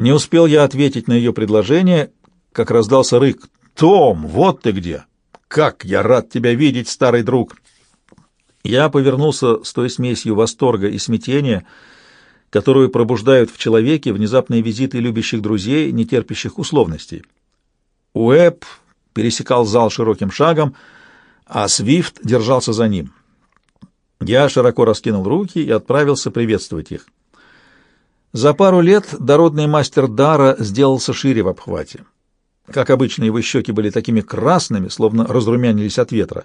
Не успел я ответить на ее предложение, как раздался рык. «Том, вот ты где! Как я рад тебя видеть, старый друг!» Я повернулся с той смесью восторга и смятения, которую пробуждают в человеке внезапные визиты любящих друзей, не терпящих условностей. Уэб пересекал зал широким шагом, а Свифт держался за ним. Я широко раскинул руки и отправился приветствовать их. За пару лет дородный мастер Дара сделался шире в обхвате. Как обычно, его щеки были такими красными, словно разрумянились от ветра.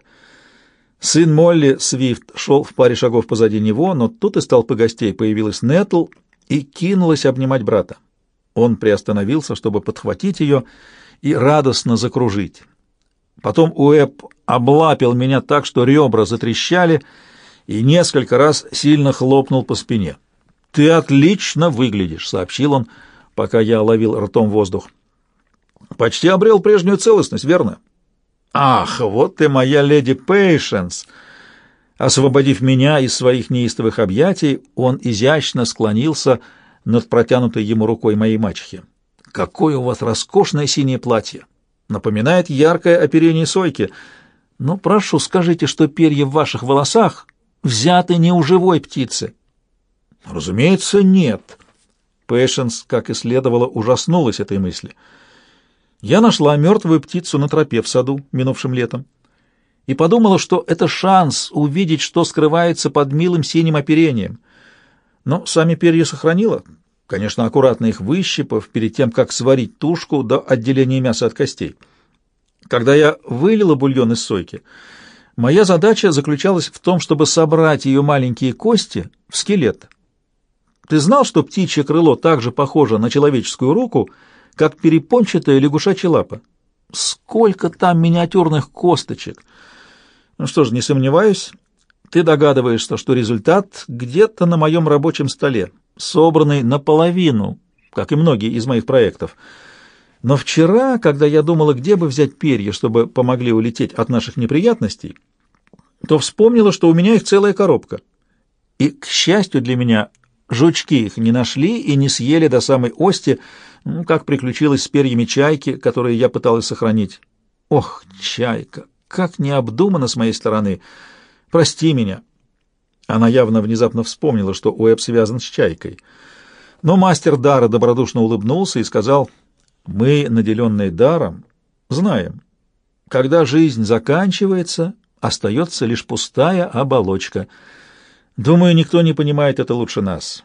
Сын Молли, Свифт, шел в паре шагов позади него, но тут из толпы гостей появилась Нетл и кинулась обнимать брата. Он приостановился, чтобы подхватить ее и радостно закружить. Потом Уэб облапил меня так, что ребра затрещали, и несколько раз сильно хлопнул по спине. «Ты отлично выглядишь», — сообщил он, пока я ловил ртом воздух. «Почти обрел прежнюю целостность, верно?» «Ах, вот ты моя леди Пейшенс!» Освободив меня из своих неистовых объятий, он изящно склонился над протянутой ему рукой моей мачехи. «Какое у вас роскошное синее платье! Напоминает яркое оперение сойки. Но прошу, скажите, что перья в ваших волосах взяты не у живой птицы». «Разумеется, нет». Пэшенс, как и следовало, ужаснулась этой мысли. Я нашла мертвую птицу на тропе в саду минувшим летом и подумала, что это шанс увидеть, что скрывается под милым синим оперением. Но сами перья сохранила, конечно, аккуратно их выщипав перед тем, как сварить тушку до отделения мяса от костей. Когда я вылила бульон из сойки, моя задача заключалась в том, чтобы собрать ее маленькие кости в скелет. Ты знал, что птичье крыло также похоже на человеческую руку, как перепончатая лягушачья лапа? Сколько там миниатюрных косточек! Ну что ж, не сомневаюсь, ты догадываешься, что результат где-то на моем рабочем столе, собранный наполовину, как и многие из моих проектов. Но вчера, когда я думала, где бы взять перья, чтобы помогли улететь от наших неприятностей, то вспомнила, что у меня их целая коробка. И, к счастью для меня, Жучки их не нашли и не съели до самой ости, ну, как приключилось с перьями чайки, которые я пыталась сохранить. Ох, чайка, как необдуманно с моей стороны. Прости меня. Она явно внезапно вспомнила, что Уэб связан с чайкой. Но мастер дара добродушно улыбнулся и сказал, «Мы, наделенные даром, знаем, когда жизнь заканчивается, остается лишь пустая оболочка». Думаю, никто не понимает это лучше нас.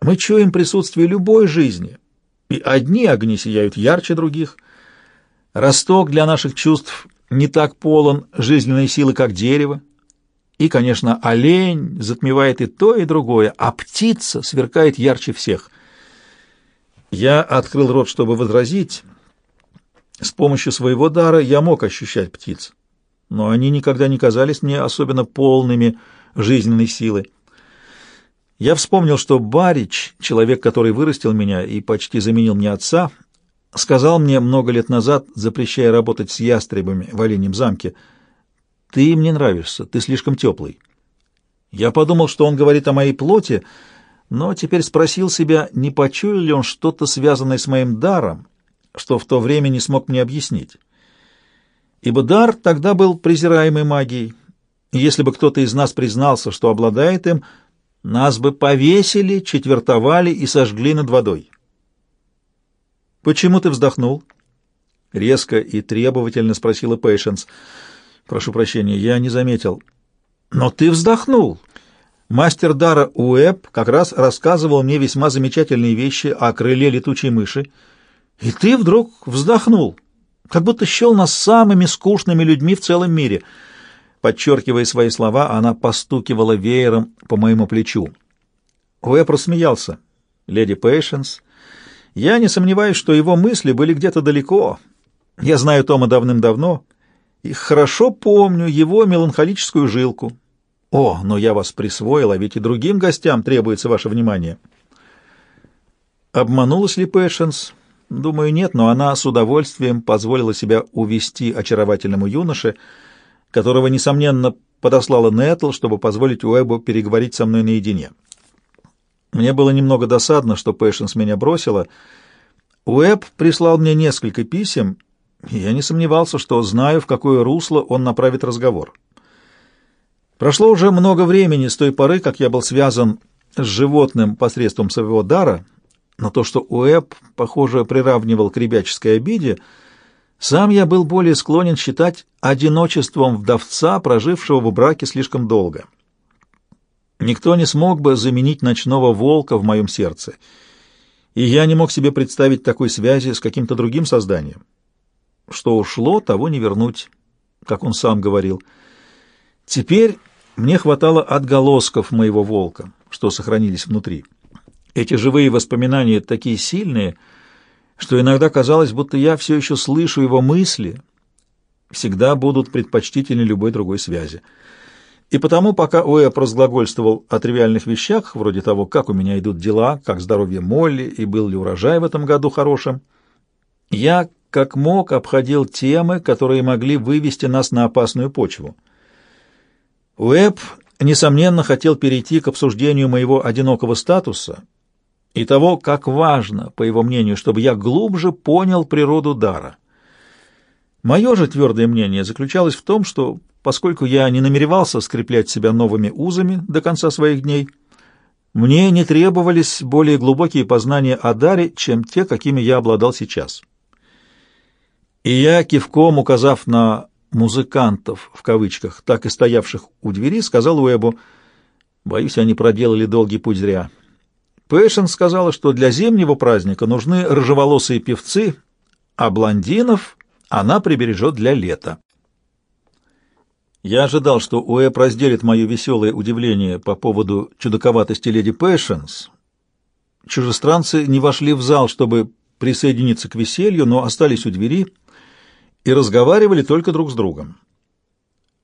Мы чуем присутствие любой жизни, и одни огни сияют ярче других. Росток для наших чувств не так полон жизненной силы, как дерево. И, конечно, олень затмевает и то, и другое, а птица сверкает ярче всех. Я открыл рот, чтобы возразить. С помощью своего дара я мог ощущать птиц, но они никогда не казались мне особенно полными, жизненной силы. Я вспомнил, что Барич, человек, который вырастил меня и почти заменил мне отца, сказал мне много лет назад, запрещая работать с ястребами в Оленьем замке, «Ты мне нравишься, ты слишком теплый». Я подумал, что он говорит о моей плоти, но теперь спросил себя, не почуял ли он что-то связанное с моим даром, что в то время не смог мне объяснить. Ибо дар тогда был презираемой магией, если бы кто-то из нас признался, что обладает им, нас бы повесили, четвертовали и сожгли над водой. «Почему ты вздохнул?» — резко и требовательно спросила Пейшенс. «Прошу прощения, я не заметил». «Но ты вздохнул!» Мастер Дара Уэб как раз рассказывал мне весьма замечательные вещи о крыле летучей мыши. И ты вдруг вздохнул, как будто счел нас самыми скучными людьми в целом мире — Подчеркивая свои слова, она постукивала веером по моему плечу. Уэб рассмеялся. «Леди Пейшенс, я не сомневаюсь, что его мысли были где-то далеко. Я знаю Тома давным-давно и хорошо помню его меланхолическую жилку. О, но я вас присвоила, ведь и другим гостям требуется ваше внимание». Обманулась ли Пэшенс? Думаю, нет, но она с удовольствием позволила себя увести очаровательному юноше, которого, несомненно, подослала Нэтл, чтобы позволить Уэбу переговорить со мной наедине. Мне было немного досадно, что Пэшенс меня бросила, Уэб прислал мне несколько писем, и я не сомневался, что знаю, в какое русло он направит разговор. Прошло уже много времени с той поры, как я был связан с животным посредством своего дара, но то, что Уэб, похоже, приравнивал к ребяческой обиде, сам я был более склонен считать одиночеством вдовца, прожившего в браке слишком долго. Никто не смог бы заменить ночного волка в моем сердце, и я не мог себе представить такой связи с каким-то другим созданием. Что ушло, того не вернуть, как он сам говорил. Теперь мне хватало отголосков моего волка, что сохранились внутри. Эти живые воспоминания такие сильные, что иногда казалось, будто я все еще слышу его мысли, всегда будут предпочтительнее любой другой связи. И потому, пока Уэб разглагольствовал о тривиальных вещах, вроде того, как у меня идут дела, как здоровье Молли и был ли урожай в этом году хорошим, я как мог обходил темы, которые могли вывести нас на опасную почву. Уэб, несомненно, хотел перейти к обсуждению моего одинокого статуса и того, как важно, по его мнению, чтобы я глубже понял природу дара. Мое же твердое мнение заключалось в том, что, поскольку я не намеревался скреплять себя новыми узами до конца своих дней, мне не требовались более глубокие познания о даре, чем те, какими я обладал сейчас. И я, кивком указав на «музыкантов», в кавычках, так и стоявших у двери, сказал Уэбу, «Боюсь, они проделали долгий путь зря». Пэшен сказала, что для зимнего праздника нужны рыжеволосые певцы, а блондинов она прибережет для лета. Я ожидал, что Уэб разделит мое веселое удивление по поводу чудаковатости леди Пэшенс. Чужестранцы не вошли в зал, чтобы присоединиться к веселью, но остались у двери — и разговаривали только друг с другом.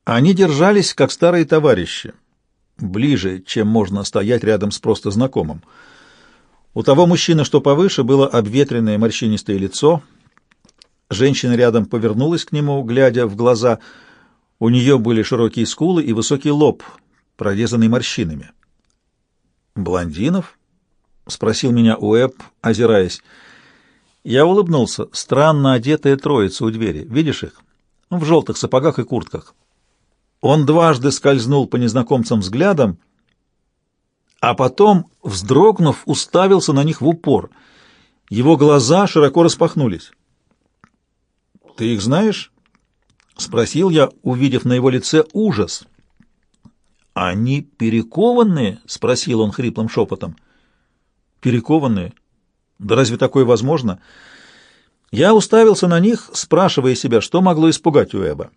Они держались, как старые товарищи, ближе, чем можно стоять рядом с просто знакомым. У того мужчины, что повыше, было обветренное морщинистое лицо. Женщина рядом повернулась к нему, глядя в глаза. У нее были широкие скулы и высокий лоб, прорезанный морщинами. «Блондинов?» — спросил меня Уэб, озираясь. Я улыбнулся. Странно одетая троица у двери. Видишь их? В желтых сапогах и куртках. Он дважды скользнул по незнакомцам взглядом, а потом, вздрогнув, уставился на них в упор. Его глаза широко распахнулись. «Ты их знаешь?» — спросил я, увидев на его лице ужас. «Они перекованные?» — спросил он хриплым шепотом. «Перекованные?» Да разве такое возможно? Я уставился на них, спрашивая себя, что могло испугать Уэба.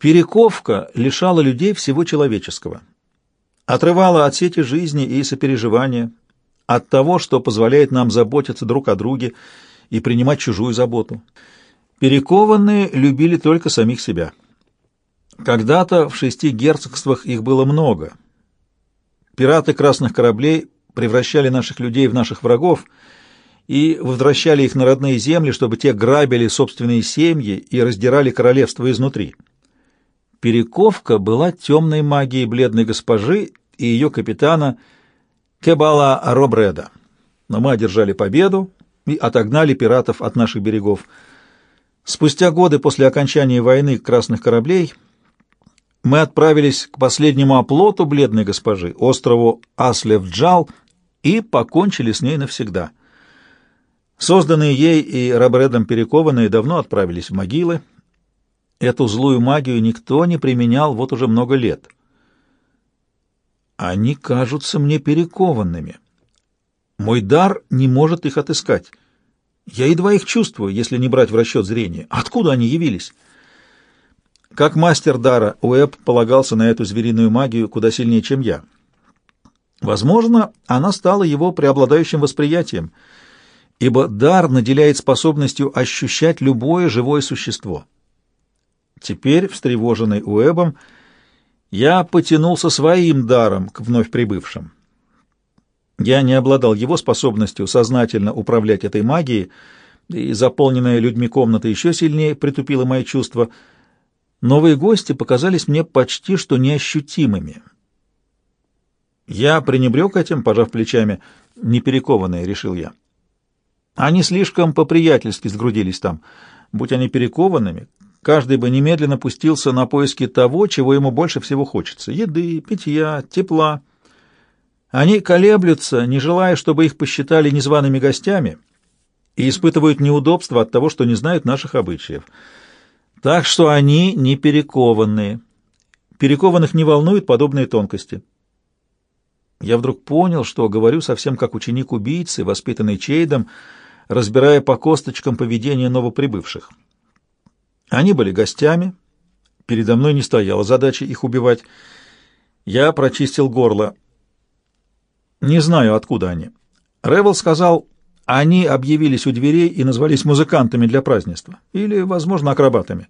Перековка лишала людей всего человеческого. Отрывала от сети жизни и сопереживания, от того, что позволяет нам заботиться друг о друге и принимать чужую заботу. Перекованные любили только самих себя. Когда-то в шести герцогствах их было много. Пираты красных кораблей превращали наших людей в наших врагов и возвращали их на родные земли, чтобы те грабили собственные семьи и раздирали королевство изнутри. Перековка была темной магией бледной госпожи и ее капитана Кебала Робреда. Но мы одержали победу и отогнали пиратов от наших берегов. Спустя годы после окончания войны красных кораблей мы отправились к последнему оплоту бледной госпожи, острову Аслев-Джал, и покончили с ней навсегда. Созданные ей и Робредом перекованные давно отправились в могилы. Эту злую магию никто не применял вот уже много лет. Они кажутся мне перекованными. Мой дар не может их отыскать. Я едва их чувствую, если не брать в расчет зрение. Откуда они явились? Как мастер дара, Уэб полагался на эту звериную магию куда сильнее, чем я. Возможно, она стала его преобладающим восприятием, ибо дар наделяет способностью ощущать любое живое существо. Теперь, встревоженный Уэбом, я потянулся своим даром к вновь прибывшим. Я не обладал его способностью сознательно управлять этой магией, и заполненная людьми комната еще сильнее притупила мои чувства. Новые гости показались мне почти что неощутимыми — я пренебрег этим, пожав плечами, неперекованное, решил я. Они слишком по-приятельски сгрудились там. Будь они перекованными, каждый бы немедленно пустился на поиски того, чего ему больше всего хочется — еды, питья, тепла. Они колеблются, не желая, чтобы их посчитали незваными гостями, и испытывают неудобства от того, что не знают наших обычаев. Так что они не перекованные. Перекованных не волнуют подобные тонкости. Я вдруг понял, что говорю совсем как ученик убийцы, воспитанный Чейдом, разбирая по косточкам поведение новоприбывших. Они были гостями, передо мной не стояла задача их убивать. Я прочистил горло. Не знаю, откуда они. Ревел сказал, они объявились у дверей и назвались музыкантами для празднества. Или, возможно, акробатами.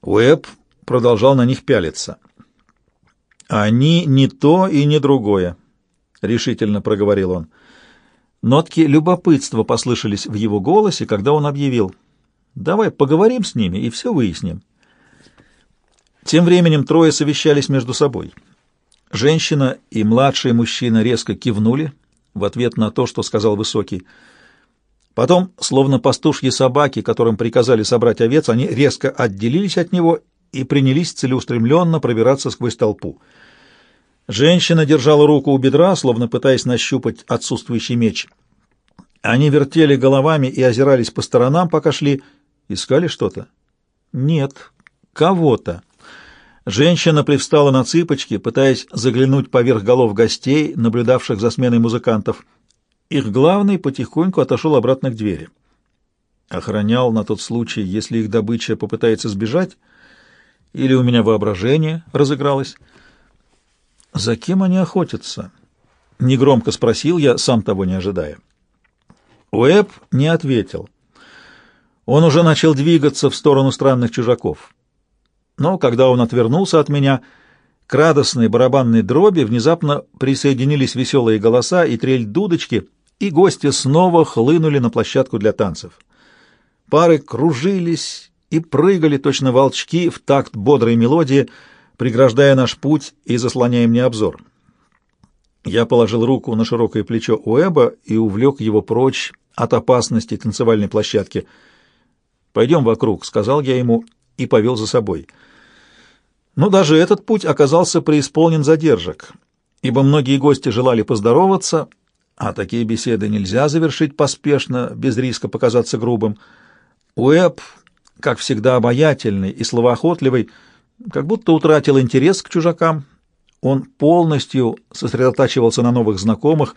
Уэб продолжал на них пялиться. «Они не то и не другое», — решительно проговорил он. Нотки любопытства послышались в его голосе, когда он объявил. «Давай поговорим с ними и все выясним». Тем временем трое совещались между собой. Женщина и младший мужчина резко кивнули в ответ на то, что сказал Высокий. Потом, словно пастушьи собаки, которым приказали собрать овец, они резко отделились от него и принялись целеустремленно пробираться сквозь толпу. Женщина держала руку у бедра, словно пытаясь нащупать отсутствующий меч. Они вертели головами и озирались по сторонам, пока шли. Искали что-то? Нет, кого-то. Женщина привстала на цыпочки, пытаясь заглянуть поверх голов гостей, наблюдавших за сменой музыкантов. Их главный потихоньку отошел обратно к двери. Охранял на тот случай, если их добыча попытается сбежать, или у меня воображение разыгралось. «За кем они охотятся?» — негромко спросил я, сам того не ожидая. Уэб не ответил. Он уже начал двигаться в сторону странных чужаков. Но когда он отвернулся от меня, к радостной барабанной дроби внезапно присоединились веселые голоса и трель дудочки, и гости снова хлынули на площадку для танцев. Пары кружились и прыгали точно волчки в такт бодрой мелодии, преграждая наш путь и заслоняя мне обзор. Я положил руку на широкое плечо Уэба и увлек его прочь от опасности танцевальной площадки. «Пойдем вокруг», — сказал я ему и повел за собой — но даже этот путь оказался преисполнен задержек, ибо многие гости желали поздороваться, а такие беседы нельзя завершить поспешно, без риска показаться грубым. Уэб, как всегда обаятельный и словоохотливый, как будто утратил интерес к чужакам. Он полностью сосредотачивался на новых знакомых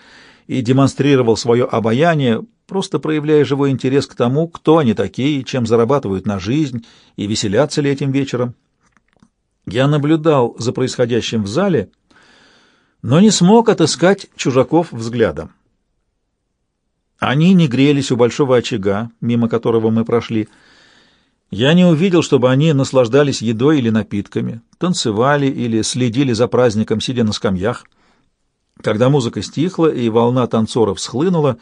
и демонстрировал свое обаяние, просто проявляя живой интерес к тому, кто они такие, чем зарабатывают на жизнь и веселятся ли этим вечером. Я наблюдал за происходящим в зале, но не смог отыскать чужаков взглядом. Они не грелись у большого очага, мимо которого мы прошли. Я не увидел, чтобы они наслаждались едой или напитками, танцевали или следили за праздником, сидя на скамьях. Когда музыка стихла и волна танцоров схлынула,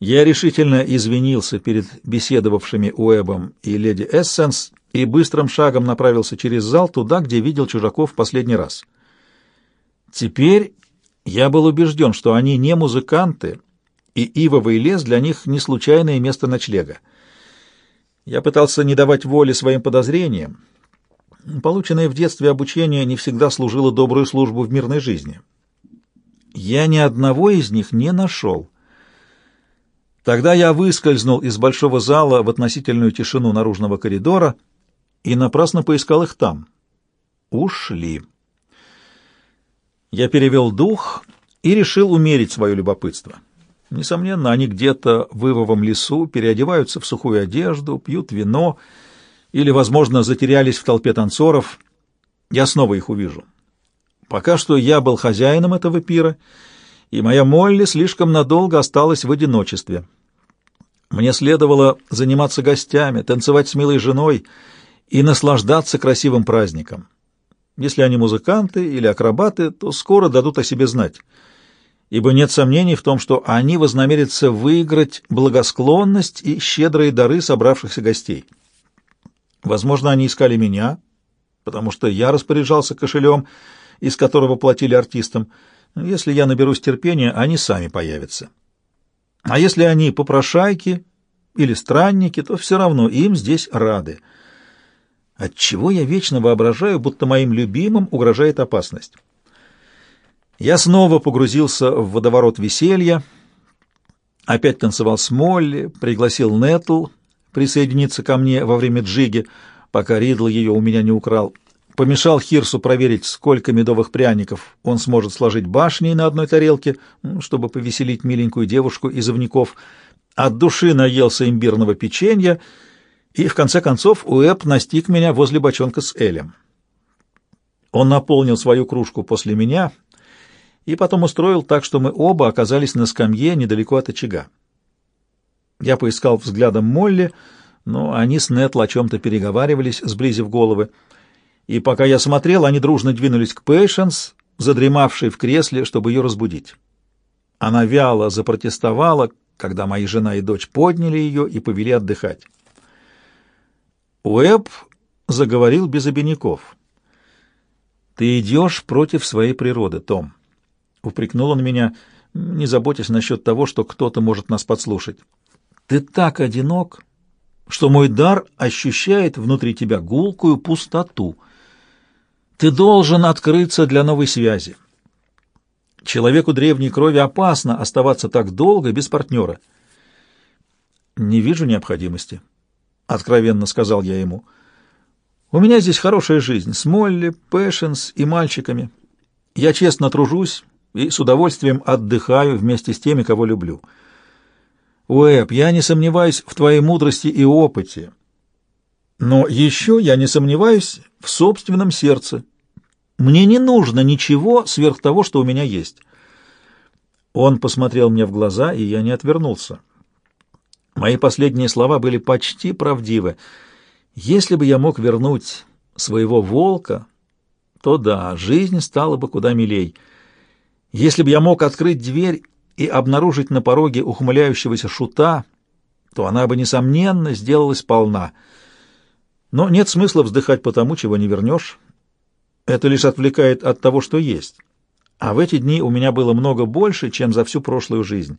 я решительно извинился перед беседовавшими Уэбом и леди Эссенс и быстрым шагом направился через зал туда, где видел чужаков в последний раз. Теперь я был убежден, что они не музыканты, и ивовый лес для них не случайное место ночлега. Я пытался не давать воли своим подозрениям. Полученное в детстве обучение не всегда служило добрую службу в мирной жизни. Я ни одного из них не нашел. Тогда я выскользнул из большого зала в относительную тишину наружного коридора — и напрасно поискал их там. Ушли. Я перевел дух и решил умерить свое любопытство. Несомненно, они где-то в ивовом лесу переодеваются в сухую одежду, пьют вино или, возможно, затерялись в толпе танцоров. Я снова их увижу. Пока что я был хозяином этого пира, и моя Молли слишком надолго осталась в одиночестве. Мне следовало заниматься гостями, танцевать с милой женой — и наслаждаться красивым праздником. Если они музыканты или акробаты, то скоро дадут о себе знать, ибо нет сомнений в том, что они вознамерятся выиграть благосклонность и щедрые дары собравшихся гостей. Возможно, они искали меня, потому что я распоряжался кошелем, из которого платили артистам. Если я наберусь терпения, они сами появятся. А если они попрошайки или странники, то все равно им здесь рады. Отчего я вечно воображаю, будто моим любимым угрожает опасность. Я снова погрузился в водоворот веселья, опять танцевал с Молли, пригласил Нетл присоединиться ко мне во время джиги, пока Ридл ее у меня не украл. Помешал Хирсу проверить, сколько медовых пряников он сможет сложить башней на одной тарелке, чтобы повеселить миленькую девушку из овняков. От души наелся имбирного печенья, и, в конце концов, Уэб настиг меня возле бочонка с Элем. Он наполнил свою кружку после меня и потом устроил так, что мы оба оказались на скамье недалеко от очага. Я поискал взглядом Молли, но они с Нетл о чем-то переговаривались, сблизив головы и пока я смотрел, они дружно двинулись к Пейшенс, задремавшей в кресле, чтобы ее разбудить. Она вяло запротестовала, когда мои жена и дочь подняли ее и повели отдыхать. Уэб заговорил без обиняков. «Ты идешь против своей природы, Том», — упрекнул он меня, не заботясь насчет того, что кто-то может нас подслушать. «Ты так одинок, что мой дар ощущает внутри тебя гулкую пустоту». Ты должен открыться для новой связи. Человеку древней крови опасно оставаться так долго без партнера. «Не вижу необходимости», — откровенно сказал я ему. «У меня здесь хорошая жизнь с Молли, Пэшенс и мальчиками. Я честно тружусь и с удовольствием отдыхаю вместе с теми, кого люблю. Уэб, я не сомневаюсь в твоей мудрости и опыте, но еще я не сомневаюсь в собственном сердце, мне не нужно ничего сверх того, что у меня есть. Он посмотрел мне в глаза, и я не отвернулся. Мои последние слова были почти правдивы. Если бы я мог вернуть своего волка, то да, жизнь стала бы куда милей. Если бы я мог открыть дверь и обнаружить на пороге ухмыляющегося шута, то она бы, несомненно, сделалась полна. Но нет смысла вздыхать по тому, чего не вернешь. Это лишь отвлекает от того, что есть. А в эти дни у меня было много больше, чем за всю прошлую жизнь.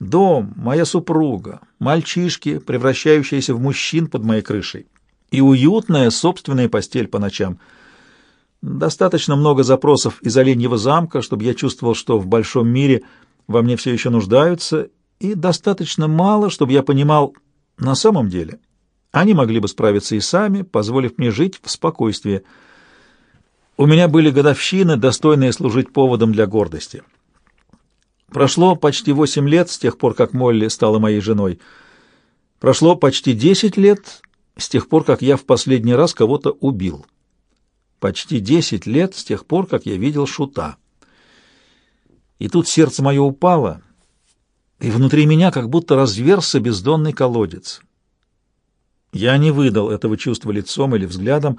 Дом, моя супруга, мальчишки, превращающиеся в мужчин под моей крышей, и уютная собственная постель по ночам. Достаточно много запросов из Оленьего замка, чтобы я чувствовал, что в большом мире во мне все еще нуждаются, и достаточно мало, чтобы я понимал, на самом деле они могли бы справиться и сами, позволив мне жить в спокойствии. У меня были годовщины, достойные служить поводом для гордости. Прошло почти восемь лет с тех пор, как Молли стала моей женой. Прошло почти десять лет с тех пор, как я в последний раз кого-то убил. Почти десять лет с тех пор, как я видел шута. И тут сердце мое упало, и внутри меня как будто разверзся бездонный колодец. Я не выдал этого чувства лицом или взглядом,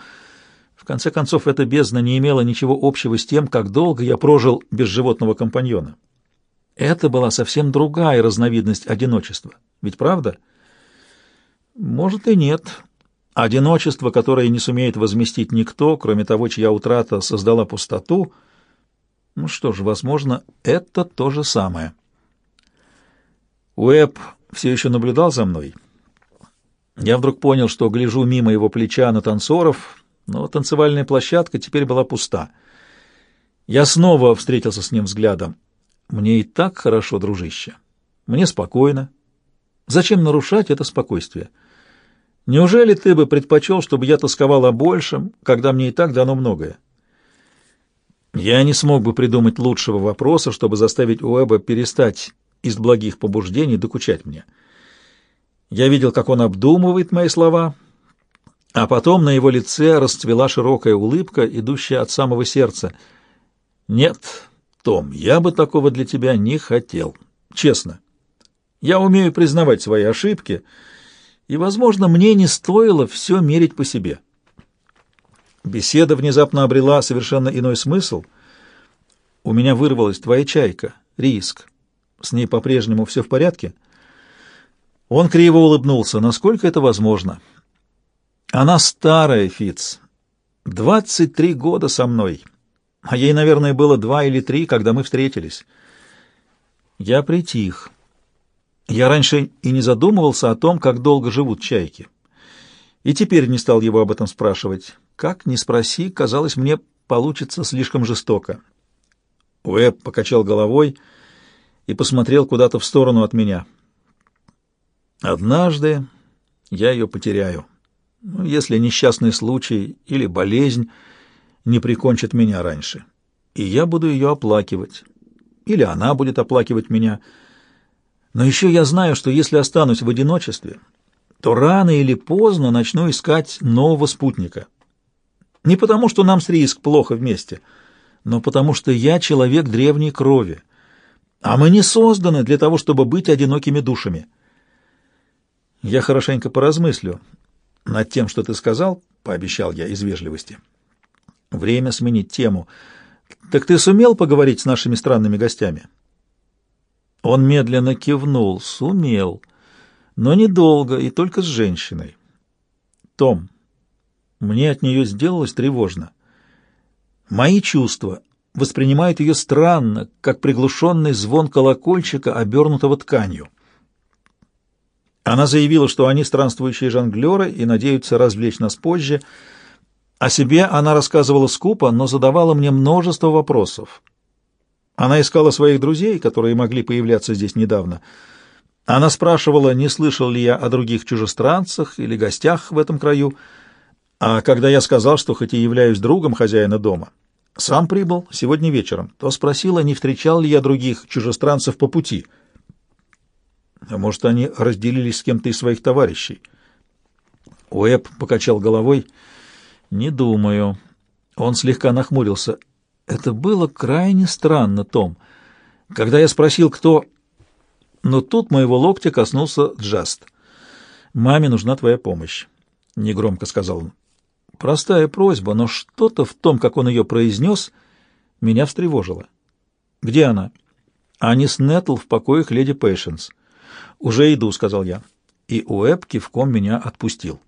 в конце концов, эта бездна не имела ничего общего с тем, как долго я прожил без животного компаньона. Это была совсем другая разновидность одиночества. Ведь правда? Может и нет. Одиночество, которое не сумеет возместить никто, кроме того, чья утрата создала пустоту, ну что ж, возможно, это то же самое. Уэб все еще наблюдал за мной. Я вдруг понял, что гляжу мимо его плеча на танцоров, но танцевальная площадка теперь была пуста. Я снова встретился с ним взглядом. «Мне и так хорошо, дружище. Мне спокойно. Зачем нарушать это спокойствие? Неужели ты бы предпочел, чтобы я тосковал о большем, когда мне и так дано многое?» Я не смог бы придумать лучшего вопроса, чтобы заставить Уэба перестать из благих побуждений докучать мне. Я видел, как он обдумывает мои слова, а потом на его лице расцвела широкая улыбка, идущая от самого сердца. «Нет, Том, я бы такого для тебя не хотел. Честно. Я умею признавать свои ошибки, и, возможно, мне не стоило все мерить по себе». Беседа внезапно обрела совершенно иной смысл. У меня вырвалась твоя чайка, риск. С ней по-прежнему все в порядке?» Он криво улыбнулся. «Насколько это возможно?» Она старая, Фиц. Двадцать три года со мной. А ей, наверное, было два или три, когда мы встретились. Я притих. Я раньше и не задумывался о том, как долго живут чайки. И теперь не стал его об этом спрашивать. Как ни спроси, казалось мне, получится слишком жестоко. Уэб покачал головой и посмотрел куда-то в сторону от меня. Однажды я ее потеряю. Ну, если несчастный случай или болезнь не прикончат меня раньше. И я буду ее оплакивать. Или она будет оплакивать меня. Но еще я знаю, что если останусь в одиночестве, то рано или поздно начну искать нового спутника. Не потому, что нам с Риск плохо вместе, но потому, что я человек древней крови, а мы не созданы для того, чтобы быть одинокими душами. Я хорошенько поразмыслю над тем, что ты сказал, — пообещал я из вежливости. Время сменить тему. Так ты сумел поговорить с нашими странными гостями? Он медленно кивнул. Сумел. Но недолго и только с женщиной. Том, мне от нее сделалось тревожно. Мои чувства воспринимают ее странно, как приглушенный звон колокольчика, обернутого тканью. Она заявила, что они странствующие жонглеры и надеются развлечь нас позже. О себе она рассказывала скупо, но задавала мне множество вопросов. Она искала своих друзей, которые могли появляться здесь недавно. Она спрашивала, не слышал ли я о других чужестранцах или гостях в этом краю, а когда я сказал, что хоть и являюсь другом хозяина дома, сам прибыл сегодня вечером, то спросила, не встречал ли я других чужестранцев по пути. А может, они разделились с кем-то из своих товарищей? Уэб покачал головой. «Не думаю». Он слегка нахмурился. «Это было крайне странно, Том. Когда я спросил, кто...» Но тут моего локтя коснулся Джаст. «Маме нужна твоя помощь», — негромко сказал он. Простая просьба, но что-то в том, как он ее произнес, меня встревожило. «Где она?» «Они с Нетл в покоях леди Пэйшенс». «Уже иду», — сказал я. И Уэб кивком меня отпустил.